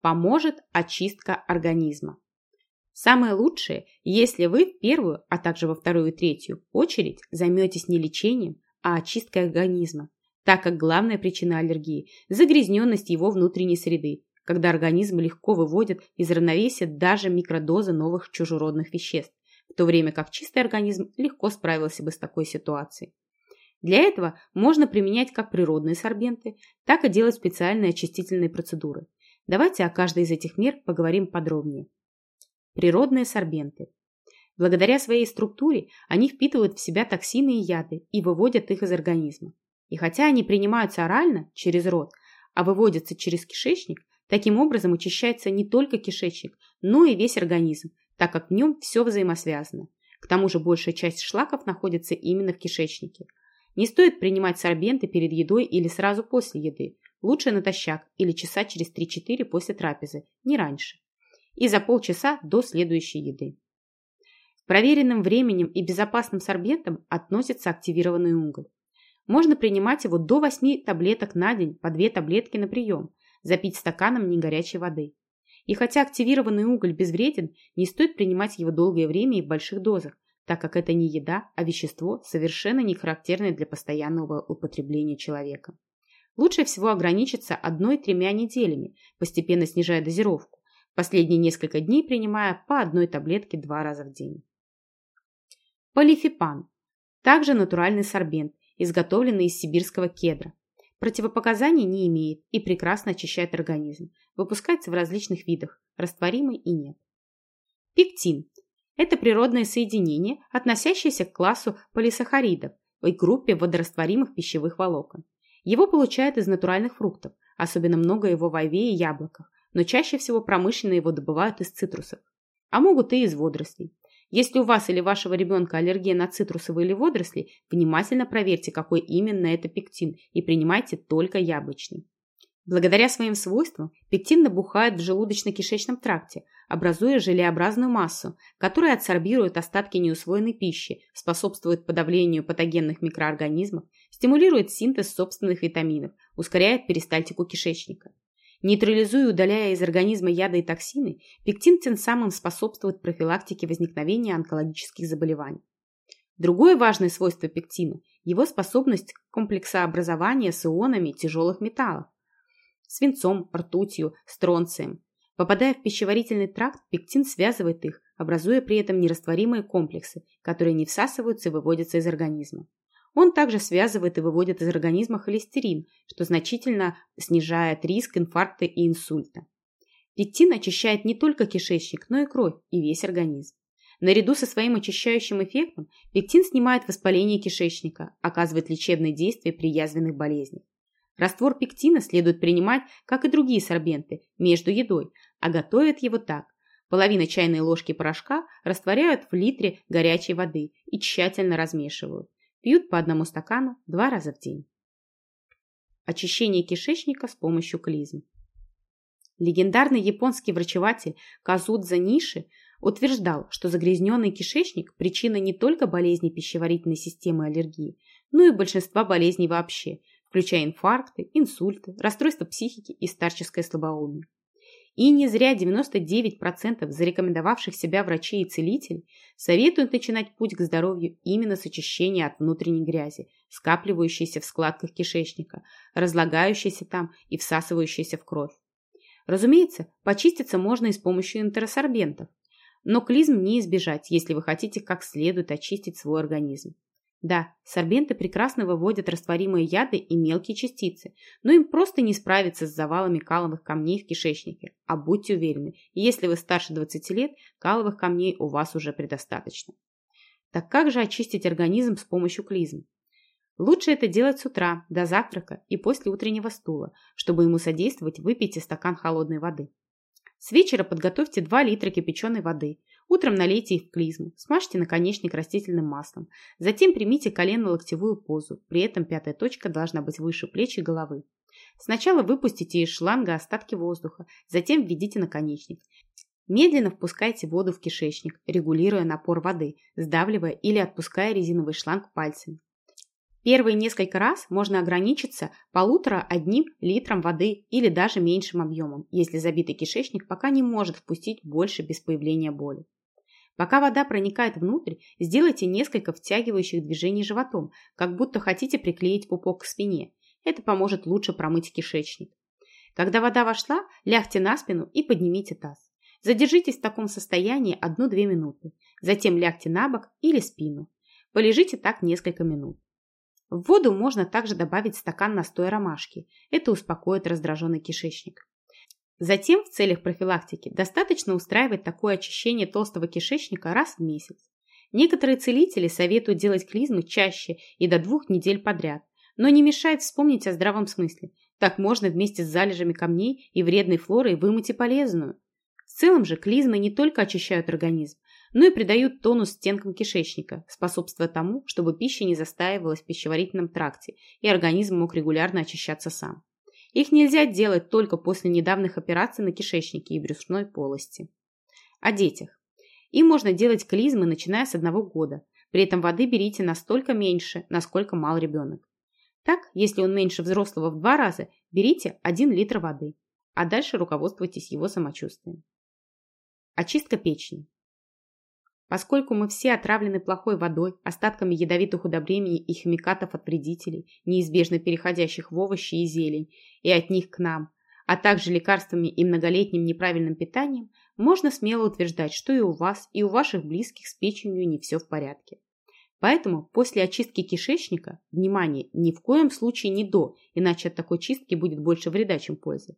Поможет очистка организма. Самое лучшее, если вы в первую, а также во вторую и третью очередь займетесь не лечением, а очисткой организма, так как главная причина аллергии – загрязненность его внутренней среды, когда организм легко выводит из равновесия даже микродозы новых чужеродных веществ, в то время как чистый организм легко справился бы с такой ситуацией. Для этого можно применять как природные сорбенты, так и делать специальные очистительные процедуры. Давайте о каждой из этих мер поговорим подробнее. Природные сорбенты. Благодаря своей структуре они впитывают в себя токсины и яды и выводят их из организма. И хотя они принимаются орально, через рот, а выводятся через кишечник, таким образом очищается не только кишечник, но и весь организм, так как в нем все взаимосвязано. К тому же большая часть шлаков находится именно в кишечнике. Не стоит принимать сорбенты перед едой или сразу после еды. Лучше натощак или часа через 3-4 после трапезы, не раньше. И за полчаса до следующей еды. Проверенным временем и безопасным сорбентом относится активированный уголь. Можно принимать его до 8 таблеток на день, по 2 таблетки на прием, запить стаканом негорячей воды. И хотя активированный уголь безвреден, не стоит принимать его долгое время и в больших дозах, так как это не еда, а вещество, совершенно не характерное для постоянного употребления человека. Лучше всего ограничиться одной-тремя неделями, постепенно снижая дозировку, последние несколько дней принимая по одной таблетке два раза в день. Полифипан. Также натуральный сорбент, изготовленный из сибирского кедра. Противопоказаний не имеет и прекрасно очищает организм. Выпускается в различных видах, растворимый и нет. Пектин – это природное соединение, относящееся к классу полисахаридов и группе водорастворимых пищевых волокон. Его получают из натуральных фруктов, особенно много его в айве и яблоках, но чаще всего промышленно его добывают из цитрусов, а могут и из водорослей. Если у вас или вашего ребенка аллергия на цитрусовые или водоросли, внимательно проверьте, какой именно это пектин, и принимайте только яблочный. Благодаря своим свойствам пектин набухает в желудочно-кишечном тракте, образуя желеобразную массу, которая адсорбирует остатки неусвоенной пищи, способствует подавлению патогенных микроорганизмов, стимулирует синтез собственных витаминов, ускоряет перистальтику кишечника. Нейтрализуя и удаляя из организма яды и токсины, пектин тем самым способствует профилактике возникновения онкологических заболеваний. Другое важное свойство пектина – его способность к комплексообразованию с ионами тяжелых металлов – свинцом, ртутью, стронцием. Попадая в пищеварительный тракт, пектин связывает их, образуя при этом нерастворимые комплексы, которые не всасываются и выводятся из организма. Он также связывает и выводит из организма холестерин, что значительно снижает риск инфаркта и инсульта. Пектин очищает не только кишечник, но и кровь и весь организм. Наряду со своим очищающим эффектом пектин снимает воспаление кишечника, оказывает лечебное действие при язвенных болезнях. Раствор пектина следует принимать, как и другие сорбенты, между едой, а готовят его так. Половина чайной ложки порошка растворяют в литре горячей воды и тщательно размешивают. Пьют по одному стакану два раза в день. Очищение кишечника с помощью клизм. Легендарный японский врачеватель Казудза Ниши утверждал, что загрязненный кишечник – причина не только болезней пищеварительной системы и аллергии, но и большинства болезней вообще, включая инфаркты, инсульты, расстройства психики и старческое слабоумие. И не зря 99% зарекомендовавших себя врачей и целителей советуют начинать путь к здоровью именно с очищения от внутренней грязи, скапливающейся в складках кишечника, разлагающейся там и всасывающейся в кровь. Разумеется, почиститься можно и с помощью интеросорбентов, но клизм не избежать, если вы хотите как следует очистить свой организм. Да, сорбенты прекрасно выводят растворимые яды и мелкие частицы, но им просто не справиться с завалами каловых камней в кишечнике. А будьте уверены, если вы старше 20 лет, каловых камней у вас уже предостаточно. Так как же очистить организм с помощью клизм? Лучше это делать с утра, до завтрака и после утреннего стула. Чтобы ему содействовать, выпейте стакан холодной воды. С вечера подготовьте 2 литра кипяченой воды. Утром налейте их в клизму, смажьте наконечник растительным маслом. Затем примите колено-локтевую позу, при этом пятая точка должна быть выше плеч и головы. Сначала выпустите из шланга остатки воздуха, затем введите наконечник. Медленно впускайте воду в кишечник, регулируя напор воды, сдавливая или отпуская резиновый шланг пальцами. Первые несколько раз можно ограничиться полутора-одним литром воды или даже меньшим объемом, если забитый кишечник пока не может впустить больше без появления боли. Пока вода проникает внутрь, сделайте несколько втягивающих движений животом, как будто хотите приклеить пупок к спине. Это поможет лучше промыть кишечник. Когда вода вошла, лягте на спину и поднимите таз. Задержитесь в таком состоянии 1-2 минуты. Затем лягте на бок или спину. Полежите так несколько минут. В воду можно также добавить стакан настоя ромашки. Это успокоит раздраженный кишечник. Затем в целях профилактики достаточно устраивать такое очищение толстого кишечника раз в месяц. Некоторые целители советуют делать клизмы чаще и до двух недель подряд, но не мешает вспомнить о здравом смысле. Так можно вместе с залежами камней и вредной флорой вымыть и полезную. В целом же клизмы не только очищают организм, но и придают тонус стенкам кишечника, способствуя тому, чтобы пища не застаивалась в пищеварительном тракте и организм мог регулярно очищаться сам. Их нельзя делать только после недавних операций на кишечнике и брюшной полости. О детях. Им можно делать клизмы, начиная с одного года. При этом воды берите настолько меньше, насколько мал ребенок. Так, если он меньше взрослого в два раза, берите 1 литр воды, а дальше руководствуйтесь его самочувствием. Очистка печени. Поскольку мы все отравлены плохой водой, остатками ядовитых удобрений и химикатов от вредителей, неизбежно переходящих в овощи и зелень, и от них к нам, а также лекарствами и многолетним неправильным питанием, можно смело утверждать, что и у вас, и у ваших близких с печенью не все в порядке. Поэтому после очистки кишечника, внимание, ни в коем случае не до, иначе от такой чистки будет больше вреда, чем пользы,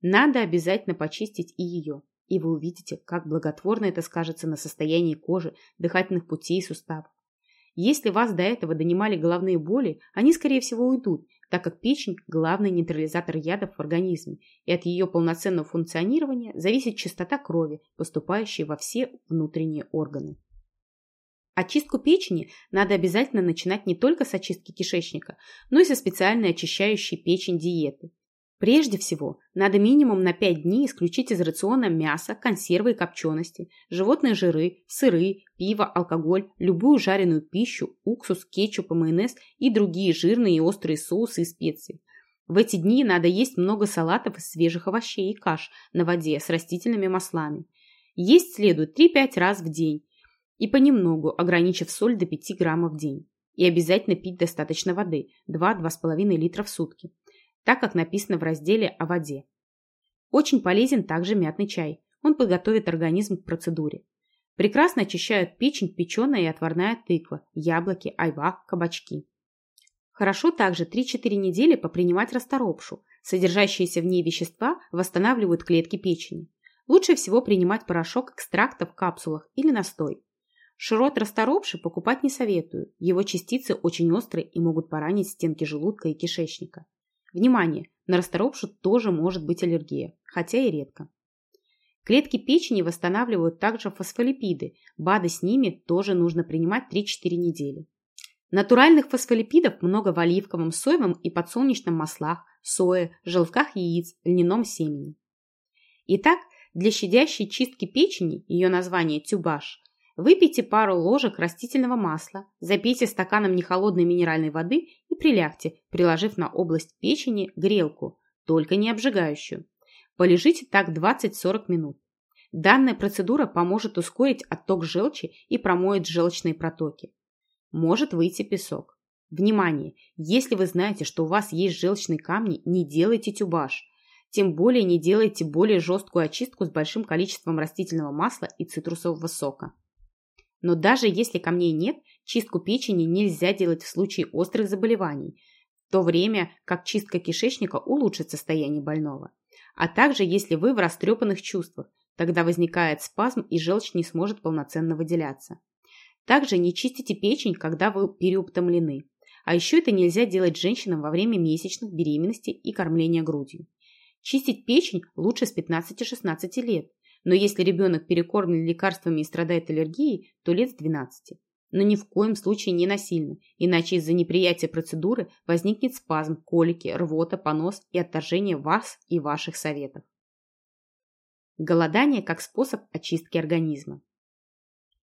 надо обязательно почистить и ее и вы увидите, как благотворно это скажется на состоянии кожи, дыхательных путей и суставов. Если вас до этого донимали головные боли, они, скорее всего, уйдут, так как печень – главный нейтрализатор ядов в организме, и от ее полноценного функционирования зависит частота крови, поступающей во все внутренние органы. Очистку печени надо обязательно начинать не только с очистки кишечника, но и со специальной очищающей печень диеты – Прежде всего, надо минимум на 5 дней исключить из рациона мясо, консервы и копчености, животные жиры, сыры, пиво, алкоголь, любую жареную пищу, уксус, кетчуп и майонез и другие жирные и острые соусы и специи. В эти дни надо есть много салатов из свежих овощей и каш на воде с растительными маслами. Есть следует 3-5 раз в день и понемногу, ограничив соль до 5 граммов в день. И обязательно пить достаточно воды – 2-2,5 литра в сутки так как написано в разделе о воде. Очень полезен также мятный чай. Он подготовит организм к процедуре. Прекрасно очищают печень, печеная и отварная тыква, яблоки, айва, кабачки. Хорошо также 3-4 недели попринимать расторопшу. Содержащиеся в ней вещества восстанавливают клетки печени. Лучше всего принимать порошок экстракта в капсулах или настой. Широт расторопши покупать не советую. Его частицы очень острые и могут поранить стенки желудка и кишечника. Внимание! На расторопшу тоже может быть аллергия, хотя и редко. Клетки печени восстанавливают также фосфолипиды. БАДы с ними тоже нужно принимать 3-4 недели. Натуральных фосфолипидов много в оливковом, соевом и подсолнечном маслах, сое, желтках яиц, льняном семени. Итак, для щадящей чистки печени, ее название тюбаш, Выпейте пару ложек растительного масла, запейте стаканом нехолодной минеральной воды и прилягте, приложив на область печени грелку, только не обжигающую. Полежите так 20-40 минут. Данная процедура поможет ускорить отток желчи и промоет желчные протоки. Может выйти песок. Внимание! Если вы знаете, что у вас есть желчные камни, не делайте тюбаш. Тем более не делайте более жесткую очистку с большим количеством растительного масла и цитрусового сока. Но даже если камней нет, чистку печени нельзя делать в случае острых заболеваний, в то время как чистка кишечника улучшит состояние больного. А также если вы в растрепанных чувствах, тогда возникает спазм и желчь не сможет полноценно выделяться. Также не чистите печень, когда вы переутомлены. А еще это нельзя делать женщинам во время месячных, беременности и кормления грудью. Чистить печень лучше с 15-16 лет, но если ребенок перекормлен лекарствами и страдает аллергией, то лет с 12. Но ни в коем случае не насильно, иначе из-за неприятия процедуры возникнет спазм, колики, рвота, понос и отторжение вас и ваших советов. Голодание как способ очистки организма.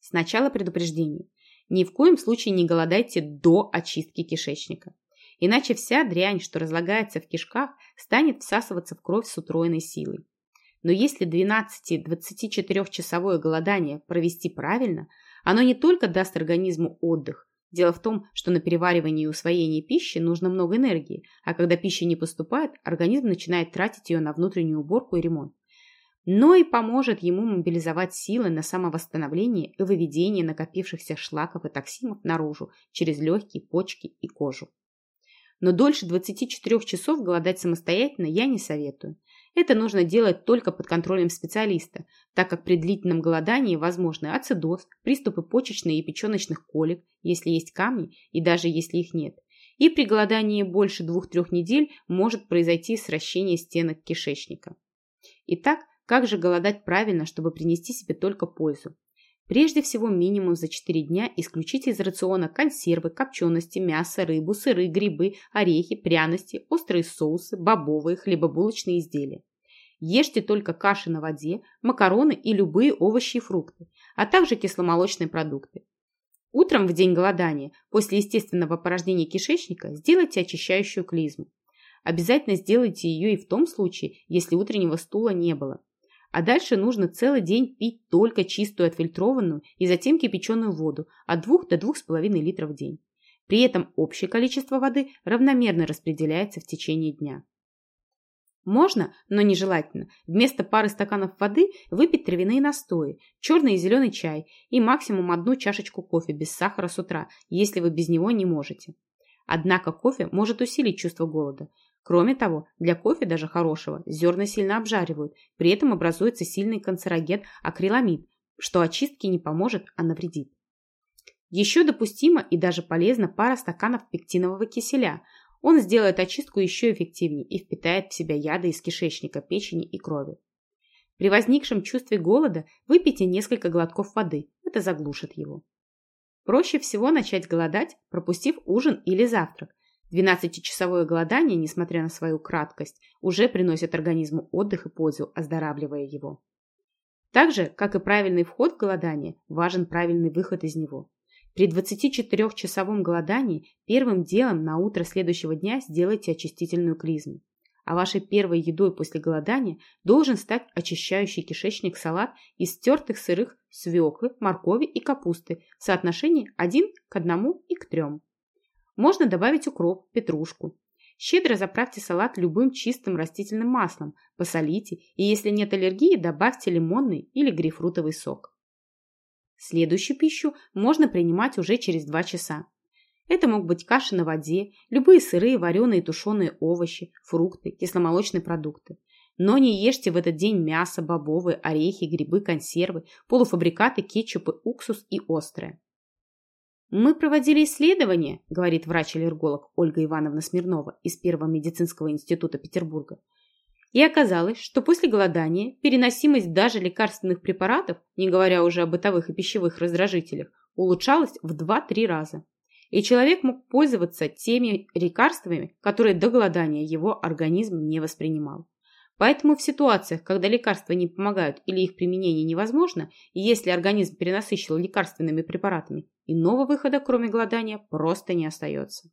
Сначала предупреждение. Ни в коем случае не голодайте до очистки кишечника. Иначе вся дрянь, что разлагается в кишках, станет всасываться в кровь с утроенной силой. Но если 12-24 часовое голодание провести правильно, оно не только даст организму отдых. Дело в том, что на переваривание и усвоение пищи нужно много энергии, а когда пища не поступает, организм начинает тратить ее на внутреннюю уборку и ремонт. Но и поможет ему мобилизовать силы на самовосстановление и выведение накопившихся шлаков и токсинов наружу через легкие, почки и кожу. Но дольше 24 часов голодать самостоятельно я не советую. Это нужно делать только под контролем специалиста, так как при длительном голодании возможны ацидоз, приступы почечных и печеночных колик, если есть камни и даже если их нет. И при голодании больше 2-3 недель может произойти сращение стенок кишечника. Итак, как же голодать правильно, чтобы принести себе только пользу? Прежде всего минимум за 4 дня исключите из рациона консервы, копчености, мясо, рыбу, сыры, грибы, орехи, пряности, острые соусы, бобовые, хлебобулочные изделия. Ешьте только каши на воде, макароны и любые овощи и фрукты, а также кисломолочные продукты. Утром в день голодания, после естественного порождения кишечника, сделайте очищающую клизму. Обязательно сделайте ее и в том случае, если утреннего стула не было. А дальше нужно целый день пить только чистую отфильтрованную и затем кипяченую воду от 2 до 2,5 литров в день. При этом общее количество воды равномерно распределяется в течение дня. Можно, но нежелательно, вместо пары стаканов воды выпить травяные настои, черный и зеленый чай и максимум одну чашечку кофе без сахара с утра, если вы без него не можете. Однако кофе может усилить чувство голода. Кроме того, для кофе даже хорошего зерна сильно обжаривают, при этом образуется сильный канцероген акриламид, что очистке не поможет, а навредит. Еще допустимо и даже полезно пара стаканов пектинового киселя. Он сделает очистку еще эффективнее и впитает в себя яды из кишечника, печени и крови. При возникшем чувстве голода выпейте несколько глотков воды, это заглушит его. Проще всего начать голодать, пропустив ужин или завтрак, 12-часовое голодание, несмотря на свою краткость, уже приносит организму отдых и пользу, оздоравливая его. Так же, как и правильный вход в голодание, важен правильный выход из него. При 24-часовом голодании первым делом на утро следующего дня сделайте очистительную клизму. А вашей первой едой после голодания должен стать очищающий кишечник салат из стертых сырых свеклы, моркови и капусты в соотношении 1 к 1 и к 3. Можно добавить укроп, петрушку. Щедро заправьте салат любым чистым растительным маслом, посолите и, если нет аллергии, добавьте лимонный или грейпфрутовый сок. Следующую пищу можно принимать уже через 2 часа. Это могут быть каши на воде, любые сырые, вареные тушеные овощи, фрукты, кисломолочные продукты. Но не ешьте в этот день мясо, бобовые, орехи, грибы, консервы, полуфабрикаты, кетчупы, уксус и острое. «Мы проводили исследование», – говорит врач-аллерголог Ольга Ивановна Смирнова из Первого медицинского института Петербурга. И оказалось, что после голодания переносимость даже лекарственных препаратов, не говоря уже о бытовых и пищевых раздражителях, улучшалась в 2-3 раза. И человек мог пользоваться теми лекарствами, которые до голодания его организм не воспринимал. Поэтому в ситуациях, когда лекарства не помогают или их применение невозможно, и если организм перенасыщен лекарственными препаратами, иного выхода, кроме голодания, просто не остается.